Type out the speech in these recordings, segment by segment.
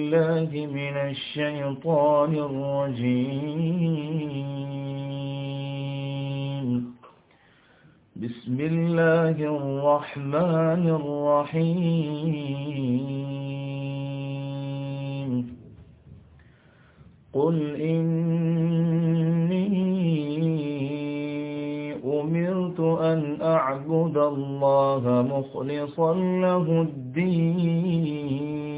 الله من الشيطان الرجيم. بسم الله الرحمن الرحيم. قل إني أمرت أن أعبد الله مخلصا له الدين.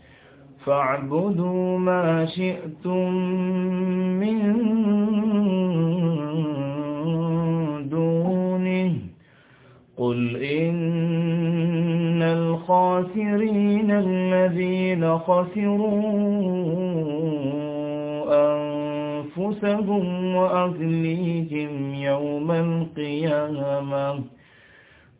فاعبدوا ما شئتم من دونه. قل إن الخاسرين الذين خسروا أنفسهم وأهليهم يوم القيامة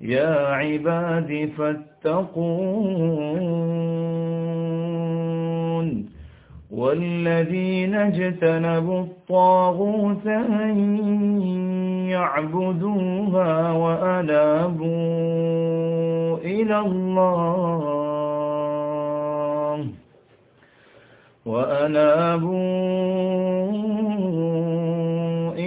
يا عباد فاتقون والذين اجتنبوا الطاغوت أن يعبدوها وأنابوا إلى الله وأنابوا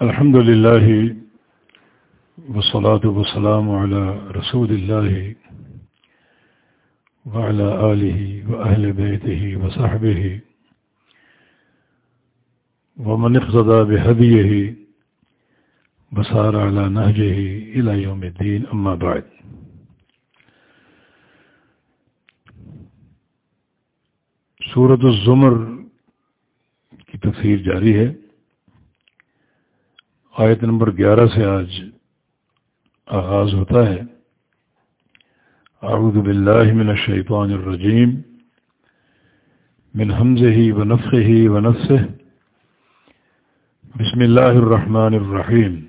الحمد لله والصلاة والسلام على رسول الله وعلى آله وأهل بيته وصحبه ومن اقتدى بهديه وصار على نهجه إلى يوم الدين أما بعد۔ سورة الزمر کی تفسیر جاری ہے۔ آیت نمبر گیارہ سے آج آغاز ہوتا ہے۔ اعوذ باللہ من الشیطان الرجیم۔ من حمزه ونفخه ونفسه بسم اللہ الرحمن الرحیم۔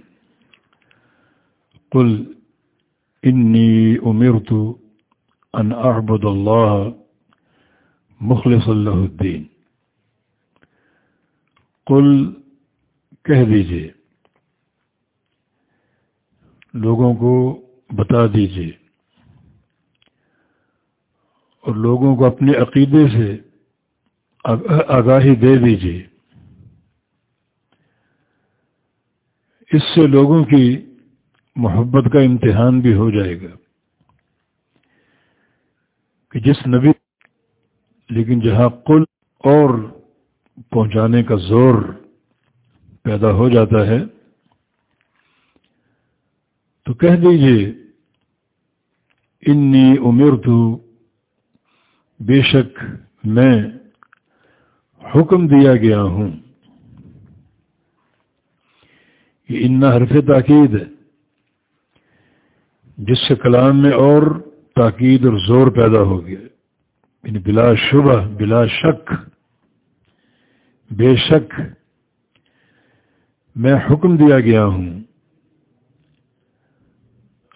قل انی امرت ان اعبد اللہ مخلص اللہ الدین۔ قل کہہ دیجیے۔ لوگوں کو بتا دیجیے اور لوگوں کو اپنے عقیدے سے آگاہی دے دیجیے اس سے لوگوں کی محبت کا امتحان بھی ہو جائے گا۔ کہ جس نبی، لیکن جہاں کل اور پہنچانے کا زور پیدا ہو جاتا ہے تو کہہ دیجیے انی عمر تو بے شک میں حکم دیا گیا ہوں یہ ان حرف تاکید ہے جس سے کلام میں اور تاکید اور زور پیدا ہو گیا یعنی بلا شبہ، بلا شک، بے شک میں حکم دیا گیا ہوں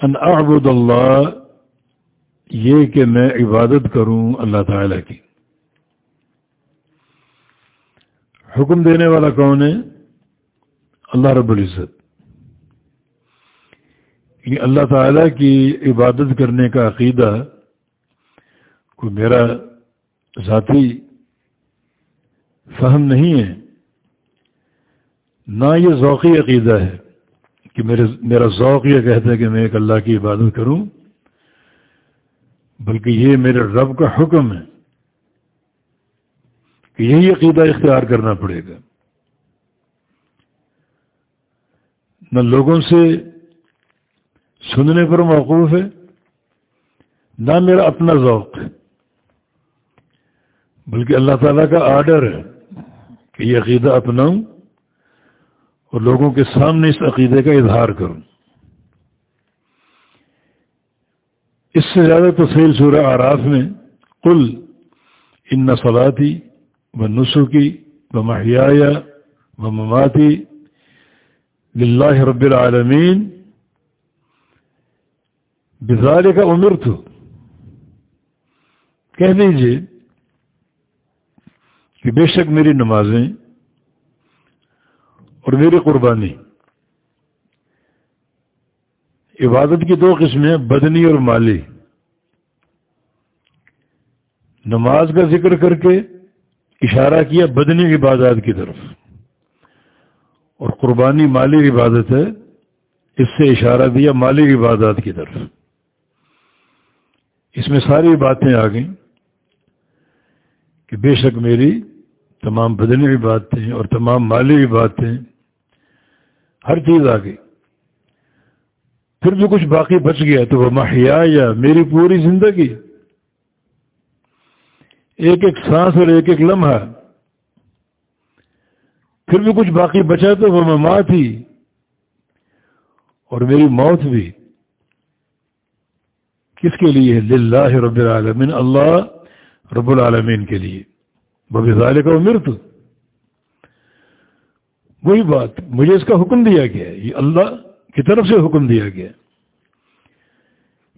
ان اعبد اللہ، یہ کہ میں عبادت کروں اللہ تعالی کی۔ حکم دینے والا کون ہے؟ اللہ رب العزت۔ یہ اللہ تعالی کی عبادت کرنے کا عقیدہ کوئی میرا ذاتی فہم نہیں ہے، نہ یہ ذوقی عقیدہ ہے۔ کہ میرے میرا ذوق یہ کہتا ہے کہ میں ایک اللہ کی عبادت کروں، بلکہ یہ میرے رب کا حکم ہے کہ یہی عقیدہ اختیار کرنا پڑے گا۔ نہ لوگوں سے سننے پر موقوف ہے، نہ میرا اپنا ذوق ہے، بلکہ اللہ تعالیٰ کا آرڈر ہے کہ یہ عقیدہ اپناؤں۔ اور لوگوں کے سامنے اس عقیدے کا اظہار کروں۔ اس سے زیادہ تفصیل سورہ آراف میں کل ان نسلاتی و نسخی و محیا و مماتی لاہ رب العالمین بزار کا عمر تو کہہ دیجیے کہ بے شک میری نمازیں اور میری قربانی۔ عبادت کی دو قسمیں، بدنی اور مالی۔ نماز کا ذکر کر کے اشارہ کیا بدنی عبادات کی طرف۔ اور قربانی مالی عبادت ہے، اس سے اشارہ دیا مالی عبادات کی طرف۔ اس میں ساری باتیں آ گئیں کہ بے شک میری تمام بدنی بھی باتیں اور تمام مالی بھی باتیں ہر چیز آ گئی۔ پھر بھی کچھ باقی بچ گیا تو وہ محیا یا میری پوری زندگی۔ ایک ایک سانس اور ایک ایک لمحہ۔ پھر بھی کچھ باقی بچا تو وہ ماں تھی۔ اور میری موت بھی۔ کس کے لیے؟ للہ رب العالمین، اللہ رب العالمین کے لیے۔ ببال کا مرت وہی بات، مجھے اس کا حکم دیا گیا یہ اللہ کی طرف سے حکم دیا گیا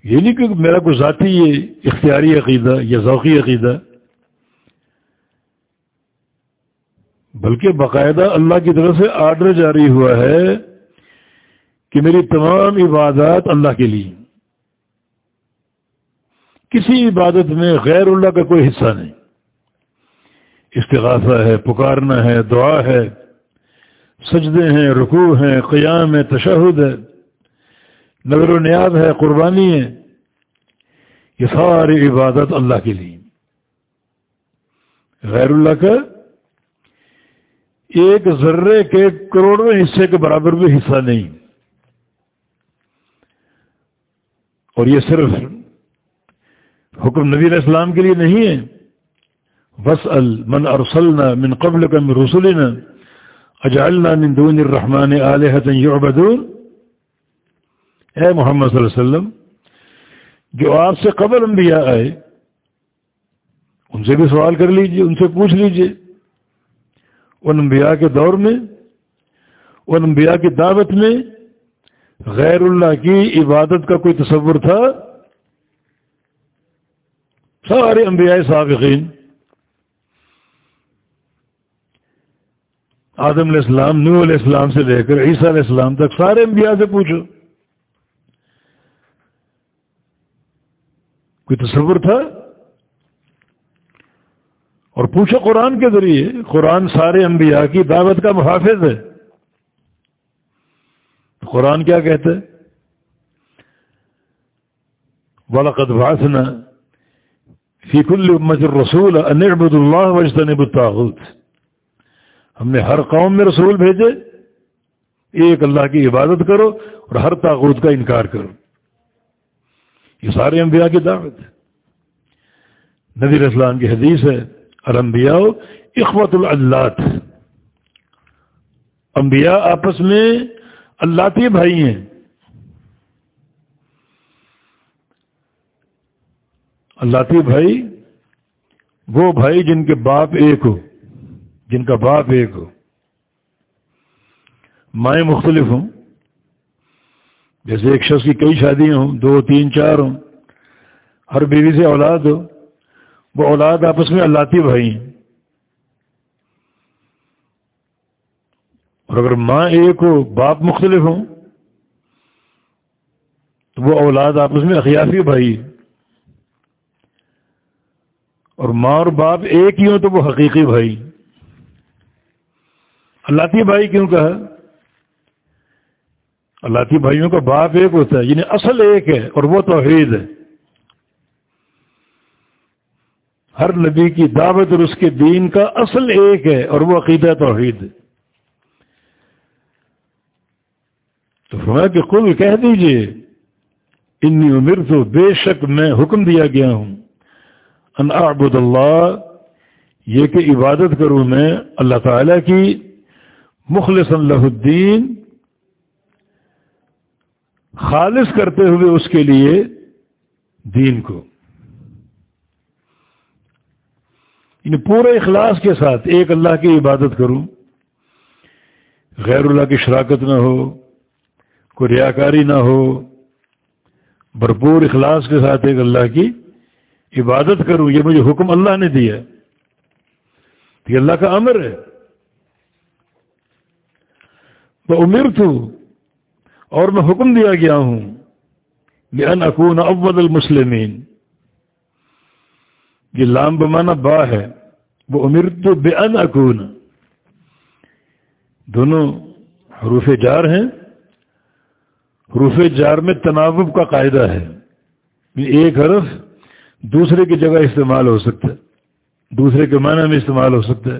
یہ نہیں کہ میرا کوئی ذاتی یہ اختیاری عقیدہ یا ذوقی عقیدہ، بلکہ باقاعدہ اللہ کی طرف سے آرڈر جاری ہوا ہے کہ میری تمام عبادات اللہ کے لیے۔ کسی عبادت میں غیر اللہ کا کوئی حصہ نہیں۔ استغاثہ ہے، پکارنا ہے، دعا ہے۔ سجدے ہیں، رکوع ہیں، قیام ہے تشہد ہے نظر و نیاز ہے، قربانی ہے۔ یہ ساری عبادت اللہ کے لیے۔ غیر اللہ کا ایک ذرے کے کروڑویں حصے کے برابر بھی حصہ نہیں۔ اور یہ صرف حکم نبی علیہ السلام کے لیے نہیں ہے۔ وسأل من ارسلنا من قبلك من رسلنا اجعلنا من دون الرحمن آلهة يعبدون. اے محمد صلی اللہ علیہ وسلم، جو آپ سے قبل انبیاء آئے، ان سے بھی سوال کر لیجیے، ان سے پوچھ لیجیے۔ ان انبیاء کے دور میں، ان انبیاء کی دعوت میں غیر اللہ کی عبادت کا کوئی تصور تھا؟ سارے انبیاء سابقین آدم علیہ السلام نو علیہ السلام سے لے کر عیسیٰ علیہ السلام تک سارے انبیاء سے پوچھو۔ کوئی تصور تھا؟ اور پوچھو قرآن کے ذریعے، قرآن سارے انبیاء کی دعوت کا محافظ ہے۔ قرآن کیا کہتا ہے؟ وَلَقَدْ بَعَثْنَا فیق كُلِّ رسول الرسول اللہ واجتنبوا الطاغوت۔ ہم نے ہر قوم میں رسول بھیجے۔ ایک اللہ کی عبادت کرو اور ہر تاغوت کا انکار کرو۔ یہ سارے انبیاء کی دعوت ہے۔ نبی اسلام کی حدیث ہے الانبیاء اخوت العلات. انبیاء آپس میں اللہ بھائی ہیں۔ اللہ بھائی، وہ بھائی جن کے باپ ایک ہو۔ جن کا باپ ایک ہو۔ مائیں مختلف ہوں۔ جیسے ایک شخص کی کئی شادیاں ہوں، دو، تین، چار ہوں۔ ہر بیوی سے اولاد ہو۔ وہ اولاد آپس میں اللہ بھائی ہیں۔ اور اگر ماں ایک ہو، باپ مختلف ہوں، تو وہ اولاد آپس میں اخیافی بھائی اور ماں اور باپ ایک ہی ہوں، تو وہ حقیقی بھائی اللہ بھائی کیوں کہا؟ اللہ بھائیوں کا باپ ایک ہوتا ہے یعنی اصل ایک ہے اور وہ توحید ہے۔ ہر نبی کی دعوت اور اس کے دین کا اصل ایک ہے اور وہ عقیدہ توحید ہے۔ تو فرمایا کہ کل کہہ دیجیے، انی عمر تو بے شک میں حکم دیا گیا ہوں۔ ان اعبد اللہ، یہ کہ عبادت کروں میں اللہ تعالی کی مخلص اللہ الدین، خالص کرتے ہوئے اس کے لیے دین کو۔ یعنی پورے اخلاص کے ساتھ ایک اللہ کی عبادت کروں، غیر اللہ کی شراکت نہ ہو، کوئی ریاکاری نہ ہو، بھرپور اخلاص کے ساتھ ایک اللہ کی عبادت کروں، یہ مجھے حکم اللہ نے دیا۔ یہ اللہ کا امر ہے۔ تو امیر تو اور میں حکم دیا گیا ہوں ان اکون اول المسلمین یہ لام بمانا با ہے۔ وہ امیر تو بے ان اکون دونوں حروف جار ہیں۔ حروف جار میں تناوب کا قاعدہ ہے۔ ایک حرف دوسرے کی جگہ استعمال ہو سکتا ہے۔ دوسرے کے معنی میں استعمال ہو سکتا ہے۔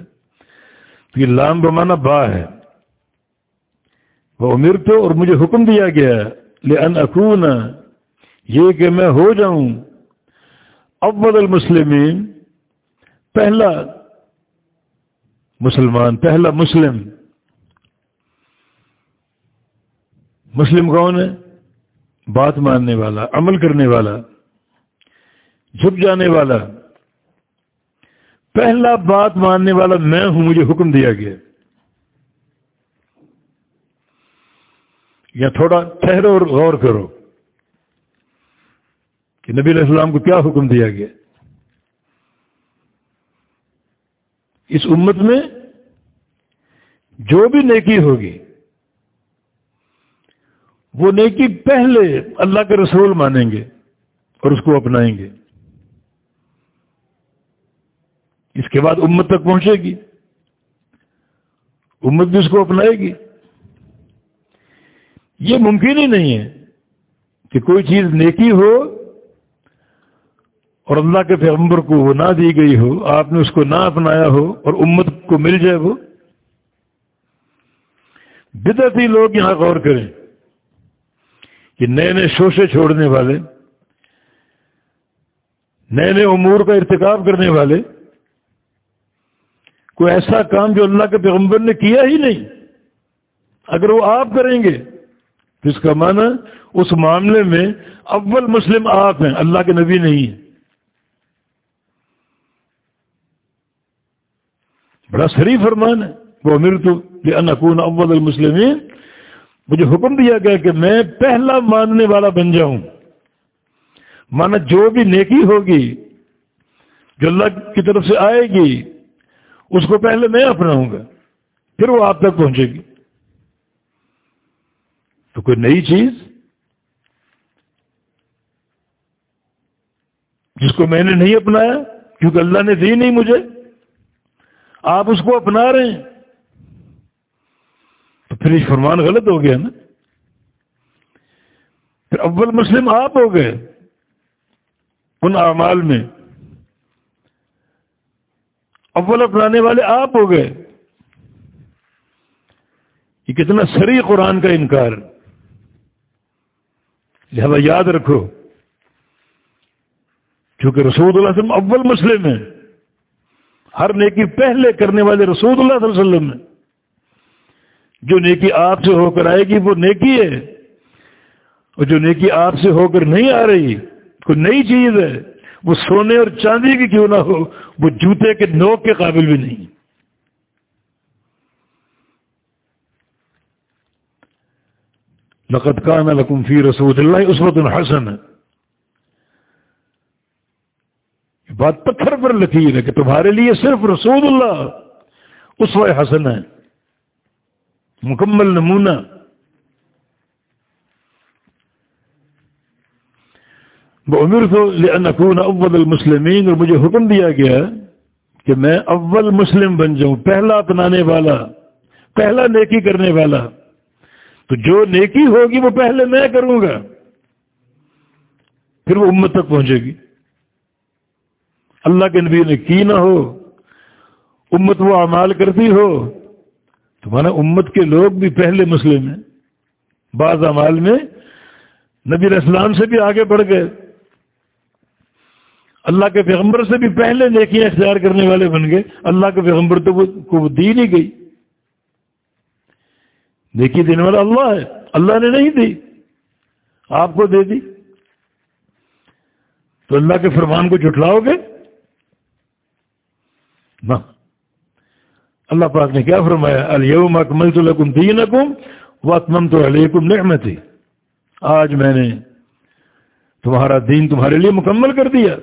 تو یہ لام بمانا با ہے۔ وہ امیر تو اور مجھے حکم دیا گیا لے ان اکون یہ کہ میں ہو جاؤں۔ اول المسلمین پہلا مسلمان، پہلا مسلم۔ مسلم کون ہے؟ بات ماننے والا، عمل کرنے والا، جھک جانے والا۔ پہلا بات ماننے والا میں ہوں، مجھے حکم دیا گیا۔ یا تھوڑا ٹھہرو اور غور کرو کہ نبی علیہ السلام کو کیا حکم دیا گیا۔ اس امت میں جو بھی نیکی ہوگی، وہ نیکی پہلے اللہ کے رسول مانیں گے اور اس کو اپنائیں گے۔ اس کے بعد امت تک پہنچے گی۔ امت بھی اس کو اپنائے گی۔ یہ ممکن ہی نہیں ہے کہ کوئی چیز نیکی ہو اور اللہ کے پیغمبر کو وہ نہ دی گئی ہو، آپ نے اس کو نہ اپنایا ہو اور امت کو مل جائے وہ۔ بدعتی لوگ یہاں غور کریں کہ نئے نئے شوشے چھوڑنے والے، نئے نئے امور کا ارتکاب کرنے والے، کوئی ایسا کام جو اللہ کے پیغمبر نے کیا ہی نہیں۔ اگر وہ آپ کریں گے تو اس کا معنی اس معاملے میں اول مسلم آپ ہیں، اللہ کے نبی نہیں ہیں۔ بڑا سری فرمان ہے۔ وہ امیر تو انکون اول المسلمین۔ مجھے حکم دیا گیا کہ میں پہلا ماننے والا بن جاؤں۔ مانا جو بھی نیکی ہوگی، جو اللہ کی طرف سے آئے گی، اس کو پہلے میں اپناؤں گا، پھر وہ آپ تک پہنچے گی۔ تو کوئی نئی چیز جس کو میں نے نہیں اپنایا کیونکہ اللہ نے دی نہیں مجھے، آپ اس کو اپنا رہے ہیں۔ تو پھر یہ فرمان غلط ہو گیا نا۔ پھر اول مسلم آپ ہو گئے ان اعمال میں۔ اول اپنانے والے آپ ہو گئے۔ یہ کتنا سری قرآن کا انکار۔ لہذا یاد رکھو کیونکہ رسول اللہ علیہ وسلم اول مسلم ہے ہر نیکی پہلے کرنے والے رسول اللہ صلی اللہ علیہ وسلم ہے جو نیکی آپ سے ہو کر آئے گی، وہ نیکی ہے۔ اور جو نیکی آپ سے ہو کر نہیں آ رہی، کوئی نئی چیز ہے، وہ سونے اور چاندی کی کیوں نہ ہو، وہ جوتے کے نوک کے قابل بھی نہیں۔ لقت کان لکم فی رسول اللہ اس وقت الحسن ہے بات پتھر پر لکیر ہے کہ تمہارے لیے صرف رسول اللہ اس حسن ہے مکمل نمونہ. عمر تو نقون اول المسلمین اور مجھے حکم دیا گیا کہ میں اول مسلم بن جاؤں، پہلا اپنانے والا، پہلا نیکی کرنے والا. تو جو نیکی ہوگی وہ پہلے میں کروں گا، پھر وہ امت تک پہنچے گی۔ اللہ کے نبی نے کی نہ ہو، امت وہ اعمال کرتی ہو، تو مانا امت کے لوگ بھی پہلے مسلم ہیں۔ بعض اعمال میں نبی السلام سے بھی آگے بڑھ گئے۔ اللہ کے پیغمبر سے بھی پہلے نیکیاں اختیار کرنے والے بن گئے۔ اللہ کے پیغمبر تو کو دی نہیں گئی۔ نیکی دینے والا اللہ ہے۔ اللہ نے نہیں دی۔ آپ کو دے دی۔ تو اللہ کے فرمان کو جٹلاؤ گے؟ نہ۔ اللہ پاک نے کیا فرمایا؟ الم اکمل تو لکم دین اکم و اکمم تو علیکم نعمتی۔ آج میں نے تمہارا دین تمہارے لیے مکمل کر دیا۔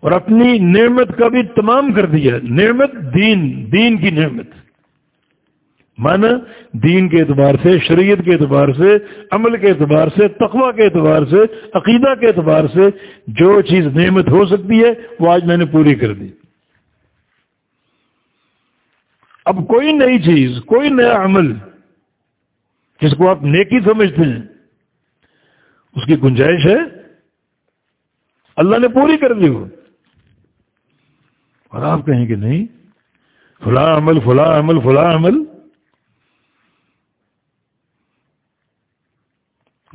اور اپنی نعمت کا بھی تمام کر دیا۔ نعمت دین دین کی نعمت۔ مانا دین کے اعتبار سے، شریعت کے اعتبار سے، عمل کے اعتبار سے، تقوی کے اعتبار سے، عقیدہ کے اعتبار سے جو چیز نعمت ہو سکتی ہے، وہ آج میں نے پوری کر دی۔ اب کوئی نئی چیز، کوئی نیا عمل جس کو آپ نیکی سمجھتے ہیں، اس کی گنجائش ہے۔ اللہ نے پوری کر دی وہ۔ اور آپ کہیں کہ نہیں، فلاں عمل فلاں عمل فلاں عمل۔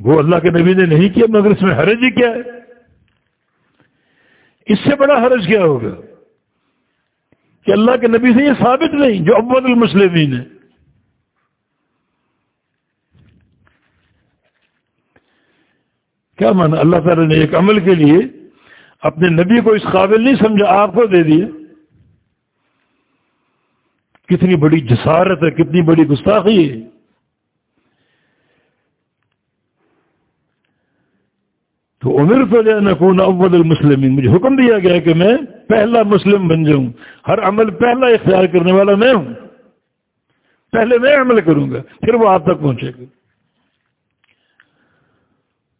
وہ اللہ کے نبی نے نہیں کیا، مگر اس میں حرج ہی کیا ہے۔ اس سے بڑا حرج کیا ہوگا؟ کہ اللہ کے نبی سے یہ ثابت نہیں، جو اول المسلمین ہے کیا مانا؟ اللہ تعالی نے ایک عمل کے لیے اپنے نبی کو اس قابل نہیں سمجھا، آپ کو دے دیا۔ کتنی بڑی جسارت ہے، کتنی بڑی گستاخی ہے۔ تو عمر تو جو نقون اول المسلمین، مجھے حکم دیا گیا کہ میں پہلا مسلم بن جاؤں۔ ہر عمل پہلا اختیار کرنے والا میں ہوں۔ پہلے میں عمل کروں گا، پھر وہ آپ تک پہنچے گا۔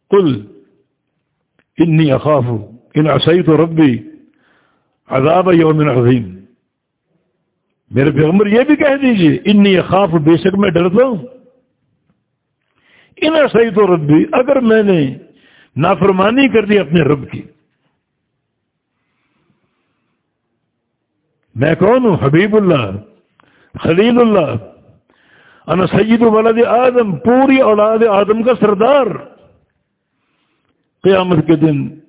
کل انی اخاف ان عصائی تو ربی عذاب یوم عظیم۔ میرے پیغمبر یہ بھی کہہ دیجیے، انی اخاف بے شک میں ڈرتا ہوں۔ ان صحیح تو ربی، اگر میں نے نافرمانی کر دی اپنے رب کی۔ میں کون ہوں؟ حبیب اللہ، خلیل اللہ، انا سید ولد آدم، پوری اولاد آدم کا سردار۔ قیامت کے دن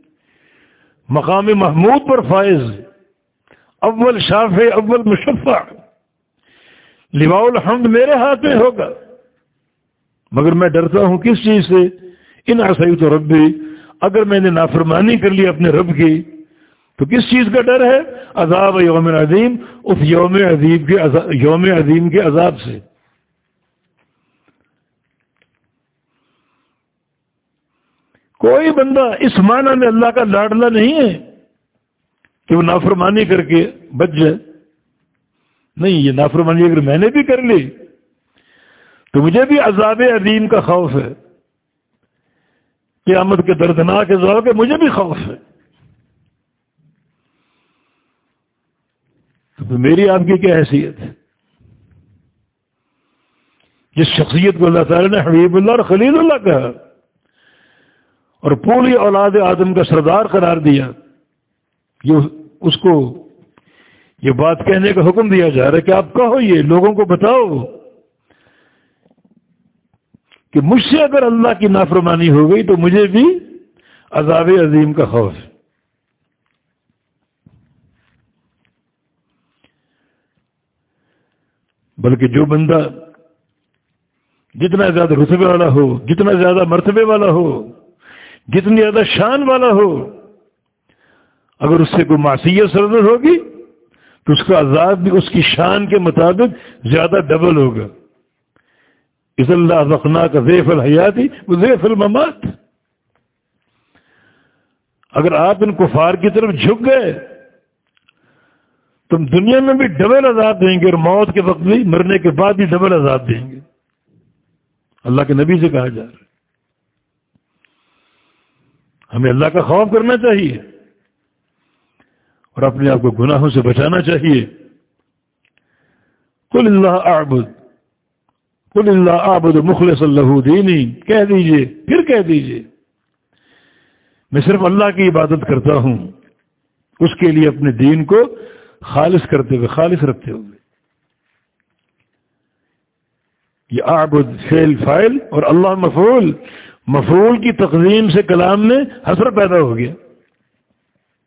مقام محمود پر فائز، اول شاف اول مشفع۔ لواء الحمد میرے ہاتھ میں ہوگا۔ مگر میں ڈرتا ہوں کس چیز سے؟ ان عصیت و ربی اگر میں نے نافرمانی کر لی اپنے رب کی، تو کس چیز کا ڈر ہے؟ عذاب یوم عظیم، اس یوم عظیم کے یوم عظیم کے عذاب سے۔ کوئی بندہ اس معنی میں اللہ کا لاڈلا نہیں ہے کہ وہ نافرمانی کر کے بچ جائے۔ نہیں، یہ نافرمانی اگر میں نے بھی کر لی، تو مجھے بھی عذاب عظیم کا خوف ہے۔ قیامت کے دردناک عذاب کے مجھے بھی خوف ہے۔ تو میری آپ کی کیا حیثیت ہے؟ جس شخصیت کو اللہ تعالی نے حبیب اللہ اور خلیل اللہ کہا اور پوری اولاد آدم کا سردار قرار دیا، یہ اس کو یہ بات کہنے کا حکم دیا جا رہا ہے کہ آپ کہو یہ لوگوں کو بتاؤ۔ کہ مجھ سے اگر اللہ کی نافرمانی ہو گئی تو مجھے بھی عذاب عظیم کا خوف ہے۔ بلکہ جو بندہ جتنا زیادہ رتبے والا ہو، جتنا زیادہ مرتبے والا ہو، جتنی زیادہ شان والا ہو، اگر اس سے کوئی معصیت سرد ہوگی تو اس کا عذاب بھی اس کی شان کے مطابق زیادہ ڈبل ہوگا۔ اس اللہ رخنا کا زیف الحیاتی وہ زیف الممات. اگر آپ ان کفار کی طرف جھک گئے، تم دنیا میں بھی ڈبل عذاب دیں گے اور موت کے وقت بھی مرنے کے بعد بھی ڈبل عذاب دیں گے۔ اللہ کے نبی سے کہا جا رہا ہے۔ ہمیں اللہ کا خوف کرنا چاہیے اور اپنے آپ کو گناہوں سے بچانا چاہیے۔ کل اللہ آبد کل اللہ آبد مخلص اللہ دینی۔ کہہ دیجیے، پھر کہہ دیجیے۔ میں صرف اللہ کی عبادت کرتا ہوں۔ اس کے لیے اپنے دین کو خالص کرتے ہوئے، خالص رکھتے ہوئے۔ یہ آبد فیل فائل اور اللہ مفول مفول کی تقزیم سے کلام میں حسر پیدا ہو گیا۔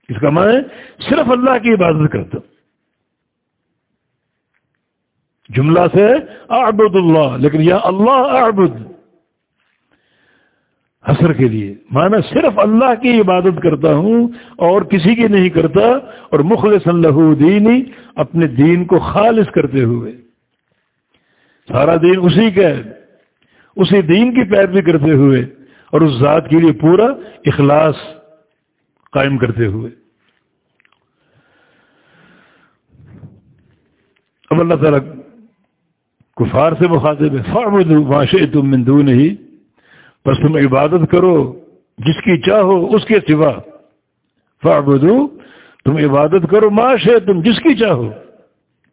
اس کا معنی صرف اللہ کی عبادت کرتا ہوں۔ جملہ سے اعبد اللہ، لیکن یا اللہ اعبد حسر کے لیے۔ معنی صرف اللہ کی عبادت کرتا ہوں اور کسی کی نہیں کرتا، اور مخلص اللہ دینی اپنے دین کو خالص کرتے ہوئے۔ سارا دین اسی کا ہے، اسی دین کی پیروی کرتے ہوئے، اور اس ذات کے لیے پورا اخلاص قائم کرتے ہوئے۔ اب اللہ تعالیٰ کفار سے مخاطب ہے. فارمد معاشے تم مندو نہیں بس تم عبادت کرو جس کی اچھا چاہو اس کے سوا. فاربدو تم عبادت کرو معاشے تم جس کی اچھا چاہو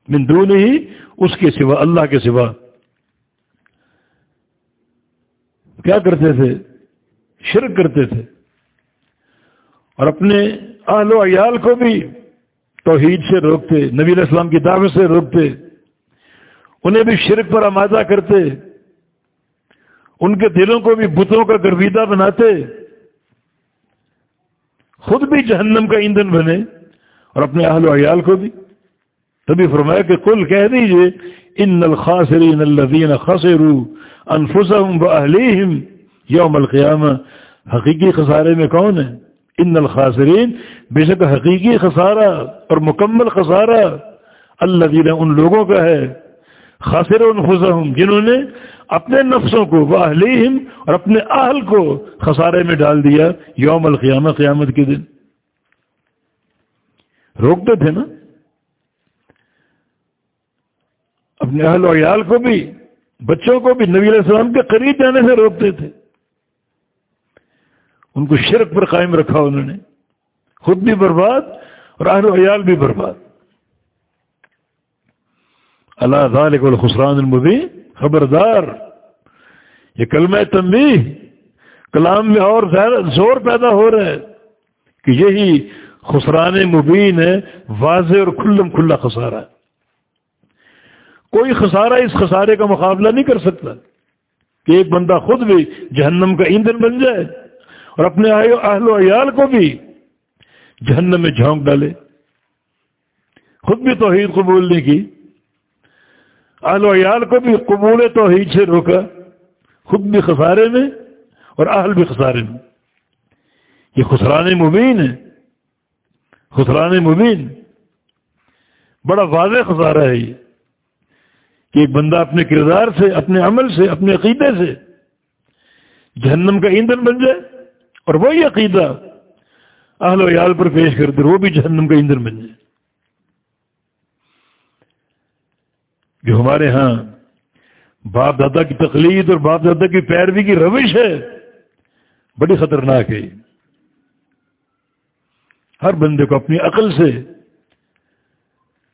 مندو نہیں اس کے سوا، اللہ کے سوا. کیا کرتے تھے؟ شرک کرتے تھے. اور اپنے اہل و عیال کو بھی توحید سے روکتے، نبی علیہ السلام کی دعوت سے روکتے. انہیں بھی شرک پر آمادہ کرتے، ان کے دلوں کو بھی بتوں کا گرویدہ بناتے، خود بھی جہنم کا ایندھن بنے اور اپنے اہل و عیال کو بھی۔ تبھی فرمایا کہ کل کہہ دیجیے، ان الخاسرین الذین خسروا انفسهم واهليهم یوم القیامہ حقیقی خسارے میں کون ہے؟ ان الخاسرین بے شک حقیقی خسارہ اور مکمل خسارہ اللہ ان لوگوں کا ہے۔ خاصر انفسهم جنہوں نے اپنے نفسوں کو، وہ اہلیم اور اپنے اہل کو خسارے میں ڈال دیا یوم القیامہ، قیامت کے دن۔ روکتے تھے نا؟ اپنے اہل و عیال کو بھی، بچوں کو بھی نبی علیہ السلام کے قریب جانے سے روکتے تھے۔ ان کو شرک پر قائم رکھا انہوں نے۔ خود بھی برباد اور اہل و عیال بھی برباد۔ اللہ ذالک الخسران المبین خبردار، یہ کلمہ تنبیہ کلام میں اور زور پیدا ہو رہا ہے کہ یہی خسران مبین ہے، واضح اور کھلم کھلا خسارہ ہے۔ کوئی خسارہ اس خسارے کا مقابلہ نہیں کر سکتا کہ ایک بندہ خود بھی جہنم کا ایندھن بن جائے اور اپنے اہل و عیال کو بھی جہنم میں جھونک ڈالے۔ خود بھی توحید قبول نہیں کی۔ اہل و عیال کو بھی قبول توحید سے روکا، خود بھی خسارے میں اور اہل بھی خسارے میں۔ یہ خسران مبین ہے۔ خسران مبین۔ بڑا واضح خسارہ ہے یہ۔ کہ ایک بندہ اپنے کردار سے، اپنے عمل سے، اپنے عقیدے سے جہنم کا ایندھن بن جائے اور وہی عقیدہ اہل و عیال پر پیش کر دے وہ بھی جہنم کا ایندھن بن جائے۔ جو ہمارے ہاں باپ دادا کی تقلید اور باپ دادا کی پیروی کی روش ہے، بڑی خطرناک ہے۔ ہر بندے کو اپنی عقل سے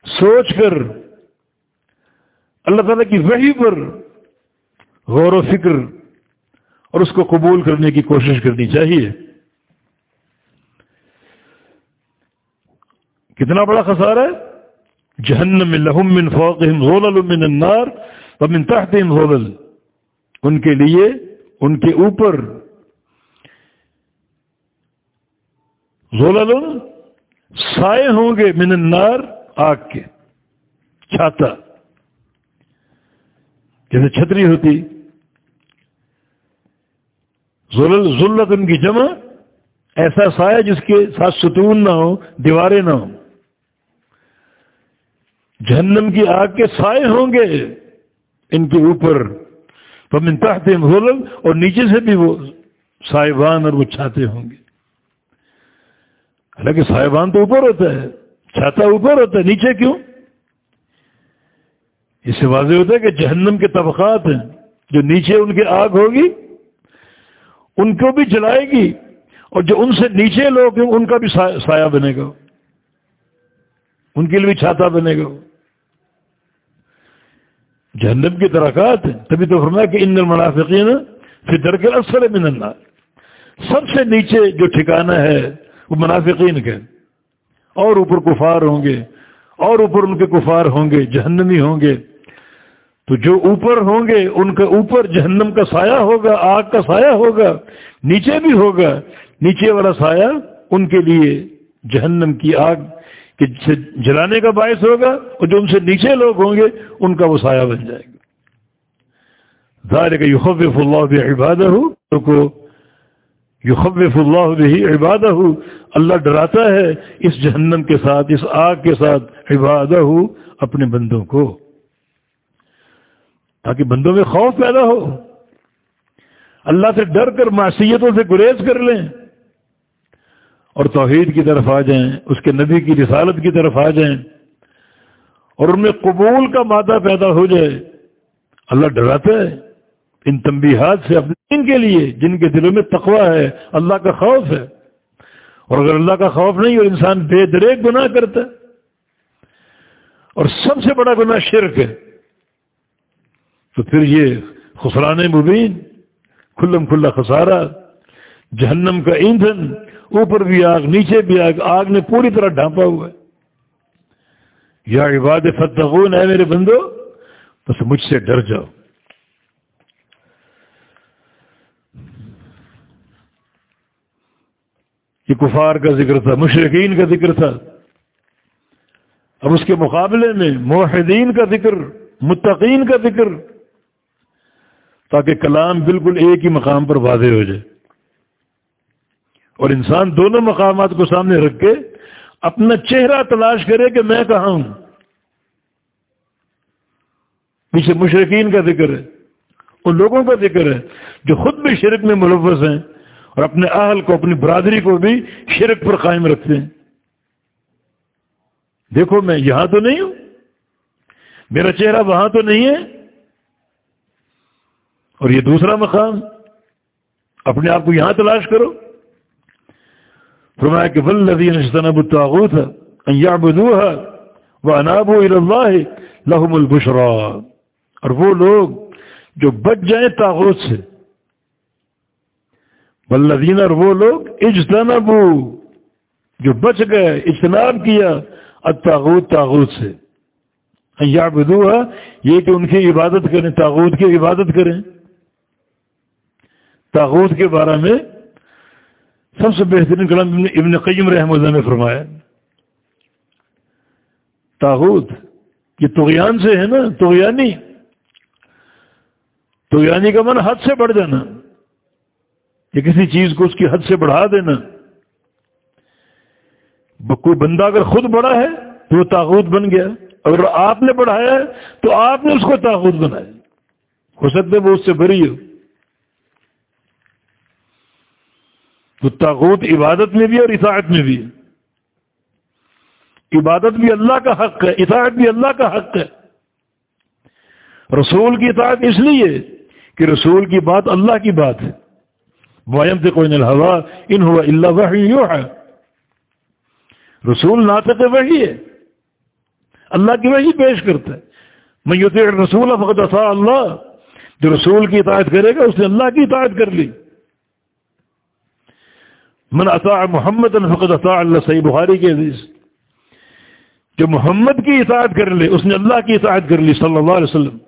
سوچ کر اللہ تعالیٰ کی وحی پر غور و فکر اور اس کو قبول کرنے کی کوشش کرنی چاہیے۔ کتنا بڑا خسارہ ہے؟ جہنم لہم من فوقہم غولل من النار ومن تحتہم غولل ان کے لیے، ان کے اوپر غولل سائے ہوں گے من النار آگ کے، چھاتا۔ جیسے چھتری ہوتی۔ ذلت ان کی جمع، ایسا سایہ جس کے ساتھ ستون نہ ہو دیواریں نہ ہوں۔ جہنم کی آگ کے سائے ہوں گے۔ ان کے اوپر پمن تحت ظلم اور نیچے سے بھی وہ سائبان اور وہ چھاتے ہوں گے۔ حالانکہ سائبان تو اوپر ہوتا ہے، چھاتا اوپر ہوتا ہے، نیچے کیوں؟ اس سے واضح ہوتا ہے کہ جہنم کے طبقات ہیں، جو نیچے ان کی آگ ہوگی، ان کو بھی جلائے گی، اور جو ان سے نیچے لوگ ہیں، ان کا بھی سایہ بنے گا۔ ان کے لیے بھی چھاتا بنے گا۔ جہنم کی ترکات ہیں۔ تبھی تو فرمایا کہ ان منافقین پھر درکل اثر من النار۔ سب سے نیچے جو ٹھکانہ ہے، وہ منافقین کے اور اوپر کفار ہوں گے، اور اوپر ان کے کفار ہوں گے، جہنمی ہوں گے۔ تو جو اوپر ہوں گے، ان کا اوپر جہنم کا سایہ ہوگا، آگ کا سایہ ہوگا، نیچے بھی ہوگا۔ نیچے والا سایہ ان کے لیے جہنم کی آگ کے جلانے کا باعث ہوگا اور جو ان سے نیچے لوگ ہوں گے، ان کا وہ سایہ بن جائے گا۔ ظاہر کا یوحف اللہ بھی عبادہ ہو کو یوحف اللہ بھی عبادہ ہو اللہ ڈراتا ہے اس جہنم کے ساتھ، اس آگ کے ساتھ عبادہ ہو اپنے بندوں کو۔ تاکہ بندوں میں خوف پیدا ہو۔ اللہ سے ڈر کر معصیتوں سے گریز کر لیں۔ اور توحید کی طرف آ جائیں، اس کے نبی کی رسالت کی طرف آ جائیں، اور ان میں قبول کا مادہ پیدا ہو جائے، اللہ ڈراتا ہے ان تنبیہات سے اپنے دین کے لیے، جن کے دلوں میں تقوی ہے، اللہ کا خوف ہے۔ اور اگر اللہ کا خوف نہیں، اور انسان بے دریک گناہ کرتا ہے، اور سب سے بڑا گناہ شرک ہے، تو پھر یہ خسران مبین، کھلم کھلا خسارہ جہنم کا ایندھن، اوپر بھی آگ، نیچے بھی آگ آگ نے پوری طرح ڈھانپا ہوا ہے۔ یا عباد فتغون ہے میرے بندو، بس مجھ سے ڈر جاؤ۔ یہ کفار کا ذکر تھا مشرقین کا ذکر تھا۔ اب اس کے مقابلے میں موحدین کا ذکر، متقین کا ذکر، تاکہ کلام بالکل ایک ہی مقام پر واضح ہو جائے۔ اور انسان دونوں مقامات کو سامنے رکھ کے اپنا چہرہ تلاش کرے کہ میں کہاں ہوں۔ پیچھے مشرقین کا ذکر ہے، ان لوگوں کا ذکر ہے جو خود بھی شرک میں ملوث ہیں اور اپنے اہل کو، اپنی برادری کو بھی شرک پر قائم رکھتے ہیں۔ دیکھو، میں یہاں تو نہیں ہوں۔ میرا چہرہ وہاں تو نہیں ہے۔ اور یہ دوسرا مقام، اپنے آپ کو یہاں تلاش کرو۔ فرمایا کہ ولدین اجتنب الطاغوت ان يعبدوها وانابوا الى الله لهم البشرى اور وہ لوگ جو بچ جائیں تاغوت سے۔ والذین اور وہ لوگ اجتنبو جو بچ گئے، اجتناب کیا الطاغوت تاغوت سے۔ ان يعبدوها یہ کہ ان کی عبادت کریں تاغوت کی عبادت کریں۔ تاغوت کے بارے میں سب سے بہترین کلام ابن قیم رحم اللہ نے فرمایا تاغوت یہ تغیان سے ہے نا تغیانی تغیانی کا من حد سے بڑھ جانا۔ یا کسی چیز کو اس کی حد سے بڑھا دینا۔ کوئی بندہ اگر خود بڑا ہے تو وہ تاغوت بن گیا۔ اگر آپ نے بڑھایا ہے تو آپ نے اس کو تاغوت بنایا۔ ہو سکتا ہے وہ اس سے بری ہو۔ تو تاغوت عبادت میں بھی اور اطاعت میں بھی ہے۔ عبادت بھی اللہ کا حق ہے، اطاعت بھی اللہ کا حق ہے۔ رسول کی اطاعت اس لیے کہ رسول کی بات اللہ کی بات ہے۔ وائم سے کوئی نلحوا ان ہوا اللہ وحی ہے رسول ناطق وحی ہے۔ اللہ کی وحی پیش کرتا ہے۔ میں یوتی رسول فقط اللہ جو رسول کی اطاعت کرے گا، اس نے اللہ کی اطاعت کر لی۔ من اطاع محمد فقط اطاع اللہ. صحیح بخاری کے حدیث. جو محمد کی اطاعت کر لے، اس نے اللہ کی اطاعت کر لی صلی اللہ علیہ وسلم.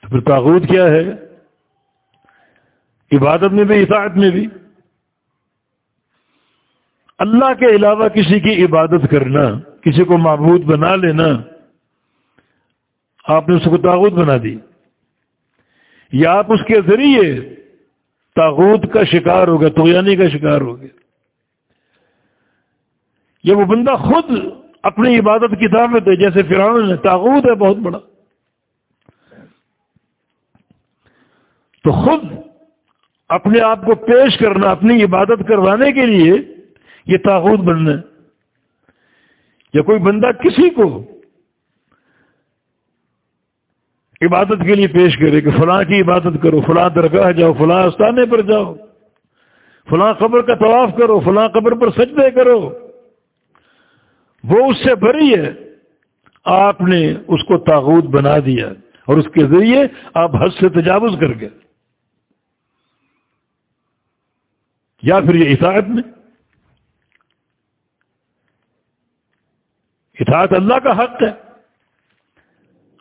تو پھر تاغوت کیا ہے؟ عبادت میں بھی، اطاعت میں بھی. اللہ کے علاوہ کسی کی عبادت کرنا، کسی کو معبود بنا لینا، آپ نے اس کو تاغوت بنا دی۔ یا آپ اس کے ذریعے تاغوت کا شکار ہو گیا تویانی کا شکار ہو گیا یہ وہ بندہ خود اپنی عبادت کی دعوت ہے، جیسے فرعون ہے، تاغوت ہے بہت بڑا۔ تو خود اپنے آپ کو پیش کرنا، اپنی عبادت کروانے کے لیے یہ تاغوت بننا ہے۔ یا کوئی بندہ کسی کو عبادت کے لیے پیش کرے کہ فلاں کی عبادت کرو، فلاں درگاہ جاؤ، فلاں آستانے پر جاؤ، فلاں قبر کا طواف کرو، فلاں قبر پر سجدے کرو۔ وہ اس سے بری ہے۔ آپ نے اس کو تاغوت بنا دیا اور اس کے ذریعے آپ حد سے تجاوز کر گئے۔ یا پھر یہ اطاعت میں۔ اطاعت اللہ کا حق ہے۔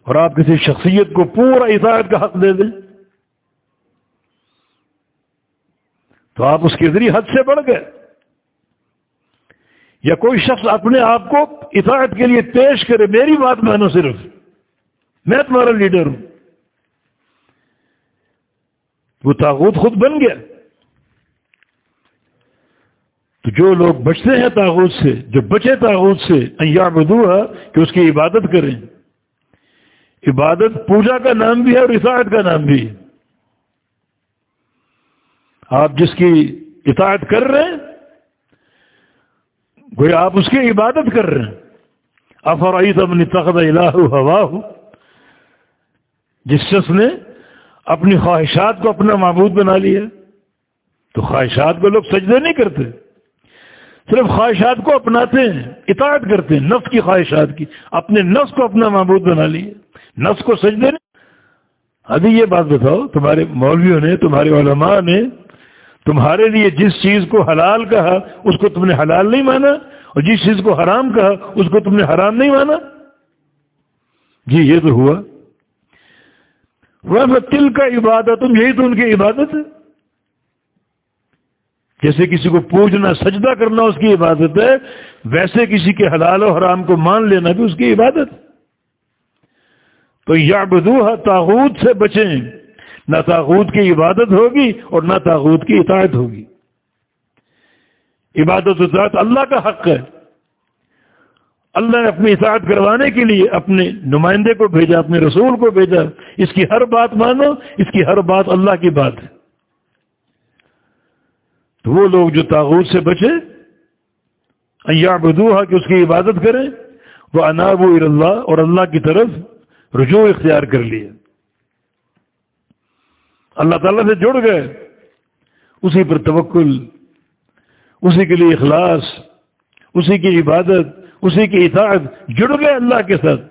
اور آپ کسی شخصیت کو پورا اطاعت کا حق دے دیں تو آپ اس کے ذریعے حد سے بڑھ گئے۔ یا کوئی شخص اپنے آپ کو اطاعت کے لیے پیش کرے، میری بات مانو صرف، میں تمہارا لیڈر ہوں۔ وہ تاغوت خود بن گیا۔ تو جو لوگ بچتے ہیں تاغوت سے، جو بچے تاغوت سے یا بدو کہ اس کی عبادت کریں۔ عبادت پوجا کا نام بھی ہے اور اطاعت کا نام بھی ہے۔ آپ جس کی اطاعت کر رہے ہیں، گویا آپ اس کی عبادت کر رہے ہیں۔ افرائی اپنی تخت الہ ہوا جس شخص نے اپنی خواہشات کو اپنا معبود بنا لیا، تو خواہشات کو لوگ سجدے نہیں کرتے، صرف خواہشات کو اپناتے ہیں، اطاعت کرتے ہیں، نفس کی خواہشات کی، اپنے نفس کو اپنا معبود بنا لیے نفس کو سجدے نہیں ابھی یہ بات بتاؤ، تمہارے مولویوں نے، تمہارے علماء نے تمہارے لیے جس چیز کو حلال کہا، اس کو تم نے حلال نہیں مانا، اور جس چیز کو حرام کہا، اس کو تم نے حرام نہیں مانا؟ جی یہ تو ہوا۔ وہ تل کا عبادت تم یہی تو ان کی عبادت ہے۔ جیسے کسی کو پوجنا، سجدہ کرنا اس کی عبادت ہے، ویسے کسی کے حلال و حرام کو مان لینا بھی اس کی عبادت تو یا بدو تاغوت سے بچیں۔ نہ تاغوت کی عبادت ہوگی اور نہ تاغوت کی اطاعت ہوگی۔ عبادت اطاعت اللہ کا حق ہے۔ اللہ نے اپنی اطاعت کروانے کے لیے اپنے نمائندے کو بھیجا، اپنے رسول کو بھیجا۔ اس کی ہر بات مانو، اس کی ہر بات اللہ کی بات ہے۔ تو وہ لوگ جو تاغوت سے بچے یا بدوہا کہ اس کی عبادت کریں۔ وہ اناب اللہ اور اللہ کی طرف رجوع اختیار کر لیے۔ اللہ تعالیٰ سے جڑ گئے۔ اسی پر توکل، اسی کے لیے اخلاص، اسی کی عبادت، اسی کی اطاعت جڑ گئے اللہ کے ساتھ۔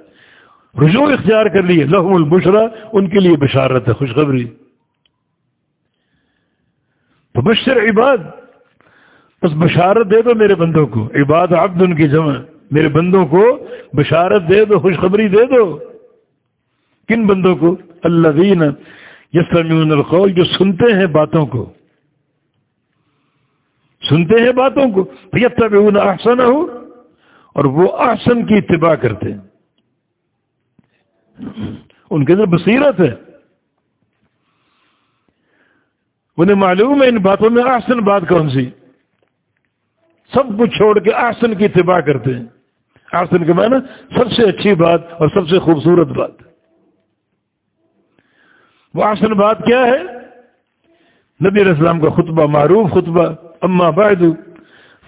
رجوع اختیار کر لیے۔ لحم البشرا، ان کے لیے بشارت ہے، خوشخبری۔ تو بشر عباد، بس بشارت دے دو میرے بندوں کو۔ عباد عبد ان کی جمع، میرے بندوں کو بشارت دے دو، خوشخبری دے دو۔ کن بندوں کو؟ اللہ دین یس القول، جو سنتے ہیں باتوں کو۔ سنتے ہیں باتوں کو۔ تب احسن ہو اور وہ احسن کی اتباع کرتے ہیں۔ ان کے اندر بصیرت ہے۔ انہیں معلوم ہے ان باتوں میں آسن بات کون سی۔ سب کچھ چھوڑ کے آسن کی اتباع کرتے ہیں۔ آسن کے معنی سب سے اچھی بات اور سب سے خوبصورت بات۔ وہ آسن بات کیا ہے؟ نبی السلام کا خطبہ معروف خطبہ، اما بعد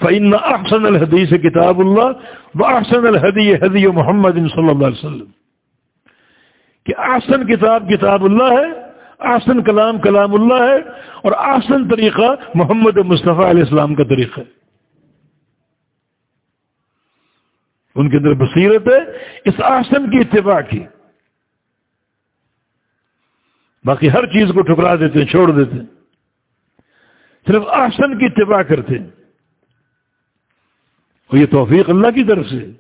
فعن احسن الحدیث کتاب اللہ و احسن الحدی حدی محمد صلی اللہ علیہ وسلم. کہ احسن کتاب کتاب اللہ ہے آسن کلام کلام اللہ ہے، اور آسن طریقہ محمد مصطفیٰ علیہ السلام کا طریقہ ہے۔ ان کے اندر بصیرت ہے، اس آسن کی اتباع کی۔ باقی ہر چیز کو ٹھکرا دیتے ہیں، چھوڑ دیتے ہیں۔ صرف آسن کی اتباع کرتے ہیں۔ اور یہ توفیق اللہ کی طرف سے۔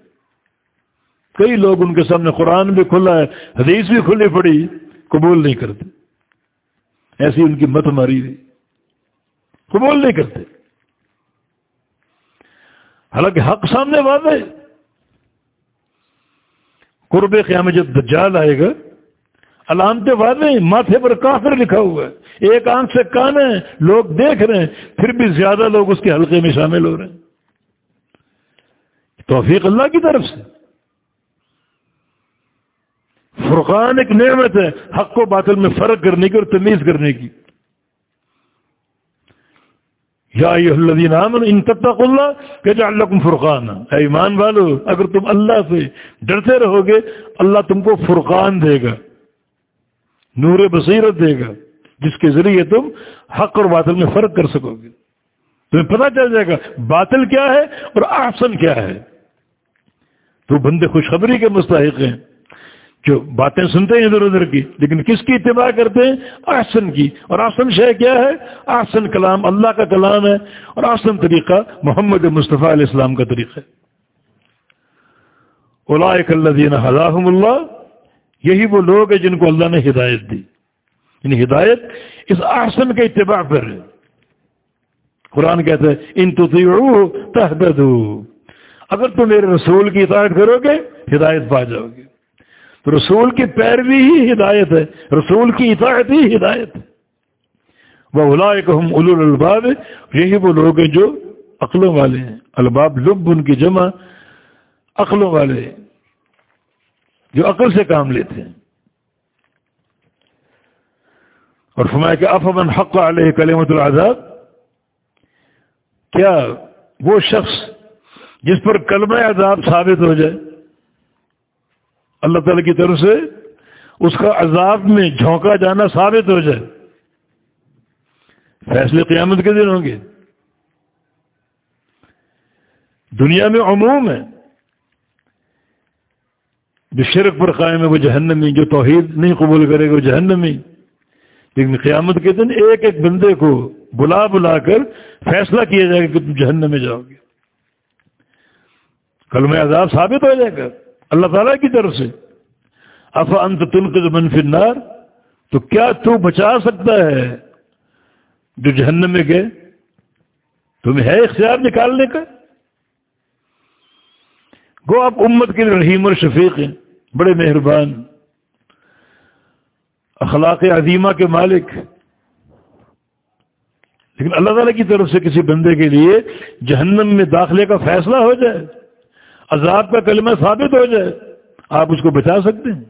کئی لوگ ان کے سامنے قرآن بھی کھلا ہے، حدیث بھی کھلی پڑی، قبول نہیں کرتے۔ ایسی ان کی مت ماری رہی قبول نہیں کرتے۔ حالانکہ حق سامنے واضح قرب قیام جب دجال آئے گا علامت واضح ماتھے پر کافر لکھا ہوا ہے۔ ایک آنکھ سے کان ہے، لوگ دیکھ رہے ہیں، پھر بھی زیادہ لوگ اس کے حلقے میں شامل ہو رہے ہیں۔ توفیق اللہ کی طرف سے۔ فرقان ایک نعمت ہے، حق و باطل میں فرق کرنے کی اور تمیز کرنے کی۔ یا الذین آمن ان تتقوا اللہ کہ لکم فرقان اے ایمان والو، اگر تم اللہ سے ڈرتے رہو گے، اللہ تم کو فرقان دے گا۔ نور بصیرت دے گا، جس کے ذریعے تم حق اور باطل میں فرق کر سکو گے۔ تمہیں پتہ چل جائے گا، باطل کیا ہے اور آسن کیا ہے۔ تو بندے خوشخبری کے مستحق ہیں جو باتیں سنتے ہیں ادھر ادھر کی، لیکن کس کی اتباع کرتے ہیں؟ آسن کی۔ اور آسن شے کیا ہے؟ آسن کلام اللہ کا کلام ہے اور آسن طریقہ محمد مصطفیٰ علیہ السلام کا طریقہ ہے۔ اللہ اللہ یہی وہ لوگ ہیں جن کو اللہ نے ہدایت دی۔ یعنی ہدایت اس آسن کے اتباع پر ہے۔ قرآن کہتا ہے، ان تو اگر تم میرے رسول کی اطاعت کرو گے، ہدایت پا جاؤ گے۔ تو رسول کی پیروی ہی ہدایت ہے، رسول کی اطاعت ہی ہدایت ہے۔ وہ الا ہم الباب یہی وہ لوگ ہیں جو عقلوں والے ہیں۔ الباب لب ان کی جمع عقلوں والے ہیں۔ جو عقل سے کام لیتے ہیں۔ اور فرمایا کہ افمن حق علیہ کلیمت العذاب؟ کیا وہ شخص جس پر کلمہ عذاب ثابت ہو جائے؟ اللہ تعالی کی طرف سے اس کا عذاب میں جھونکا جانا ثابت ہو جائے۔ فیصلے قیامت کے دن ہوں گے۔ دنیا میں عموم ہے۔ جو شرک پر قائم ہے وہ جہنمی، جو توحید نہیں قبول کرے گا وہ جہنمی۔ لیکن قیامت کے دن ایک ایک بندے کو بلا بلا کر فیصلہ کیا جائے گا کہ تم جہنم میں جاؤ گے۔ کل میں عذاب ثابت ہو جائے گا اللہ تعالیٰ کی طرف سے۔ اف انت تلقد من فی النار؟ تو کیا تو بچا سکتا ہے جو جہنم میں گئے؟ تمہیں ہے اختیار نکالنے کا؟ گو آپ امت کے رحیم اور شفیق ہیں۔ بڑے مہربان اخلاق عظیمہ کے مالک۔ لیکن اللہ تعالیٰ کی طرف سے کسی بندے کے لیے جہنم میں داخلے کا فیصلہ ہو جائے، عذاب کا کلمہ ثابت ہو جائے، آپ اس کو بچا سکتے ہیں،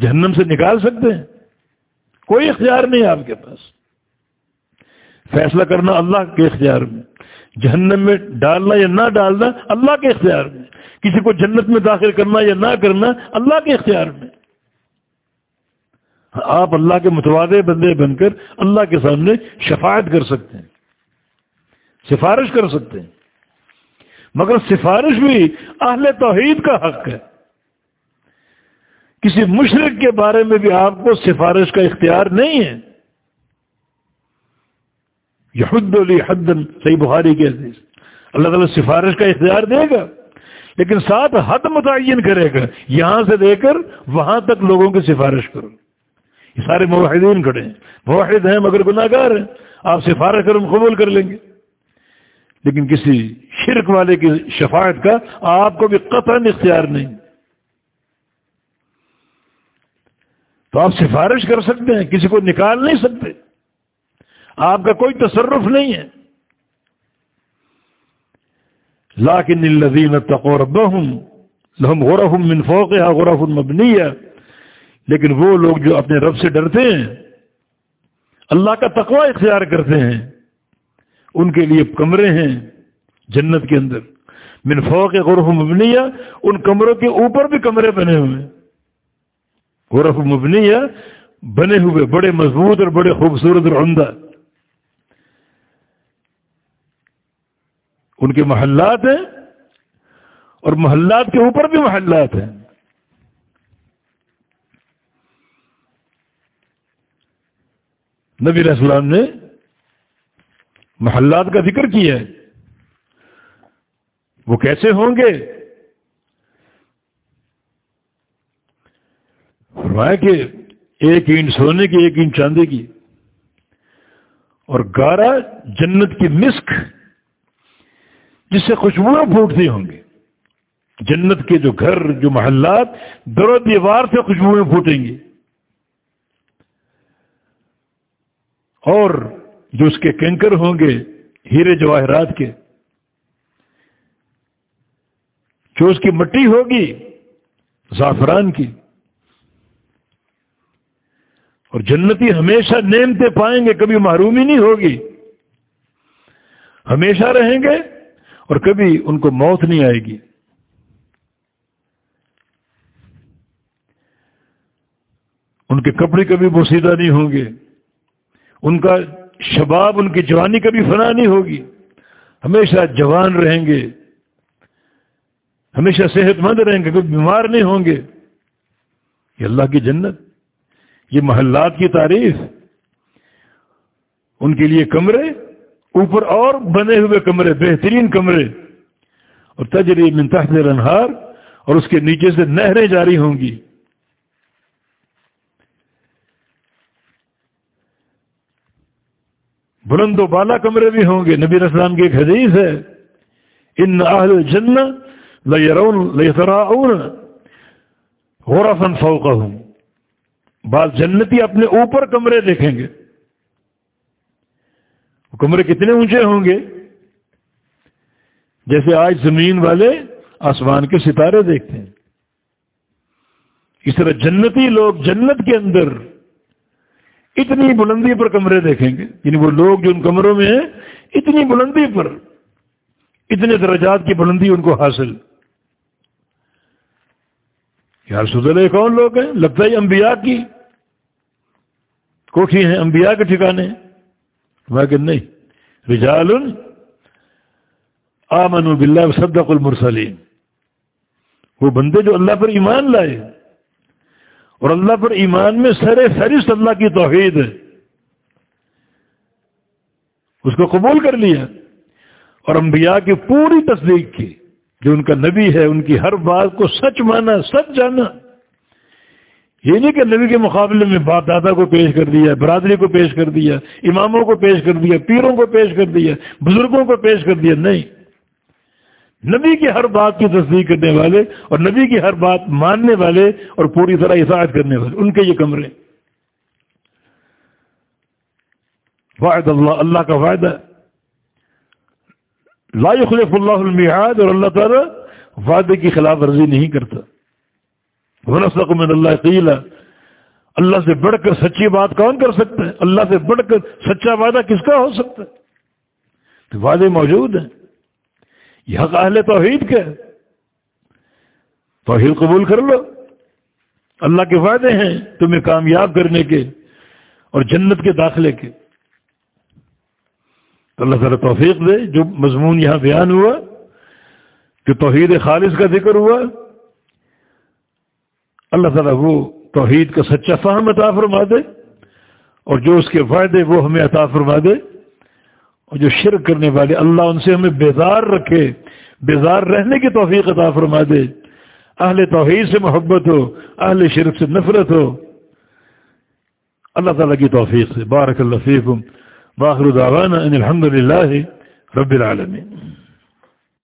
جہنم سے نکال سکتے ہیں۔ کوئی اختیار نہیں آپ کے پاس۔ فیصلہ کرنا اللہ کے اختیار میں، جہنم میں ڈالنا یا نہ ڈالنا اللہ کے اختیار میں۔ کسی کو جنت میں داخل کرنا یا نہ کرنا اللہ کے اختیار میں آپ اللہ کے متوازے بندے بن کر اللہ کے سامنے شفاعت کر سکتے ہیں سفارش کر سکتے ہیں مگر سفارش بھی اہل توحید کا حق ہے کسی مشرق کے بارے میں بھی آپ کو سفارش کا اختیار نہیں ہے یہ حد علی حدن، صحیح بخاری کے حدیث اللہ تعالیٰ سفارش کا اختیار دے گا لیکن ساتھ حد متعین کرے گا۔ یہاں سے دے کر وہاں تک لوگوں کی سفارش کرو۔ یہ سارے موحدین کھڑے ہیں۔ موحد ہیں مگر گناہ گار ہیں۔ آپ سفارش کرم قبول کر لیں گے۔ لیکن کسی شرک والے کی شفاعت کا آپ کو بھی قطعا اختیار نہیں۔ تو آپ سفارش کر سکتے ہیں، کسی کو نکال نہیں سکتے۔ آپ کا کوئی تصرف نہیں ہے۔ لاکن الذین تقوا ربهم لهم غرف من فوقها، غرف مبنیہ لیکن وہ لوگ جو اپنے رب سے ڈرتے ہیں، اللہ کا تقوی اختیار کرتے ہیں، ان کے لیے کمرے ہیں جنت کے اندر۔ من فوق غرف مبنیہ، ان کمروں کے اوپر بھی کمرے بنے ہوئے غرف مبنیہ بنے ہوئے، بڑے مضبوط اور بڑے خوبصورت اور عمدہ۔ ان کے محلات ہیں اور محلات کے اوپر بھی محلات ہیں۔ نبی السلام نے محلات کا ذکر کیا ہے۔ وہ کیسے ہوں گے؟ فرمایا کہ ایک اینٹ سونے کی، ایک اینٹ چاندی کی۔ اور گارہ جنت کی مسک جس سے خوشبو پھوٹتی ہوں گے جنت کے جو گھر، جو محلات، در و دیوار سے خوشبوئیں پھوٹیں گی۔ اور جو اس کے کینکر ہوں گے، ہیرے جواہرات کے، جو اس کی مٹی ہوگی، زعفران کی۔ اور جنتی ہمیشہ نعمتیں پائیں گے، کبھی محرومی نہیں ہوگی۔ ہمیشہ رہیں گے اور کبھی ان کو موت نہیں آئے گی۔ ان کے کپڑے کبھی بوسیدہ نہیں ہوں گے۔ ان کا شباب، ان کی جوانی کبھی فنا نہیں ہوگی۔ ہمیشہ جوان رہیں گے۔ ہمیشہ صحت مند رہیں گے، کبھی بیمار نہیں ہوں گے۔ یہ اللہ کی جنت۔ یہ محلات کی تعریف۔ ان کے لیے کمرے۔ اوپر اور بنے ہوئے کمرے، بہترین کمرے۔ اور تجری من تحت رنہار اور اس کے نیچے سے نہریں جاری ہوں گی۔ بلند و بالا کمرے بھی ہوں گے۔ نبی اسلام کی ایک حدیث ہے، ان اہل جن لراؤن غورفن فوقہ ہوں بعض جنتی اپنے اوپر کمرے دیکھیں گے۔ کمرے کتنے اونچے ہوں گے؟ جیسے آج زمین والے آسمان کے ستارے دیکھتے ہیں۔ اس طرح جنتی لوگ جنت کے اندر اتنی بلندی پر کمرے دیکھیں گے۔ یعنی وہ لوگ جو ان کمروں میں ہیں، اتنی بلندی پر، اتنے درجات کی بلندی ان کو حاصل۔ یار سدلے کون لوگ ہیں؟ لگتا ہے انبیاء کی کوٹھی ہیں، انبیاء کے ٹھکانے۔ کہ نہیں. رجال آمن باللہ صدق المرسلین. وہ بندے جو اللہ پر ایمان لائے. اور اللہ پر ایمان میں سر فہرست اللہ کی توحید ہے. اس کو قبول کر لیا. اور انبیاء کی پوری تصدیق کی. جو ان کا نبی ہے، ان کی ہر بات کو سچ مانا، سچ جانا. یہ نہیں کہ نبی کے مقابلے میں باپ دادا کو پیش کر دیا، برادری کو پیش کر دیا، اماموں کو پیش کر دیا، پیروں کو پیش کر دیا، بزرگوں کو پیش کر دیا، نہیں۔ نبی کی ہر بات کی تصدیق کرنے والے اور نبی کی ہر بات ماننے والے اور پوری طرح اطاعت کرنے والے، ان کے یہ کمرے۔ وعد اللہ اللہ کا وعدہ۔ لا خلف اللہ المیعاد اور اللہ تعالیٰ وعدے کی خلاف ورزی نہیں کرتا۔ من اللہ قیلا۔ اللہ سے بڑھ کر سچی بات کون کر سکتا ہے؟ اللہ سے بڑھ کر سچا وعدہ کس کا ہو سکتا ہے؟ تو وعدے موجود ہیں۔ یہ حق اہل توحید کے توحید قبول کر لو۔ اللہ کے فائدے ہیں تمہیں کامیاب کرنے کے اور جنت کے داخلے کے۔ تو اللہ تعالیٰ توفیق دے۔ جو مضمون یہاں بیان ہوا کہ توحید خالص کا ذکر ہوا اللہ تعالیٰ وہ توحید کا سچا فہم عطا فرما دے اور جو اس کے فائدے وہ ہمیں عطا فرما دے اور جو شرک کرنے والے اللہ ان سے ہمیں بیزار رکھے، بیزار رہنے کی توفیق عطا فرما دے۔ اہل توحید سے محبت ہو، اہل شرک سے نفرت ہو۔ اللہ تعالیٰ کی توفیق سے۔ بارک اللہ فیکم۔ باخر دعوانا ان الحمد للہ رب العالمین۔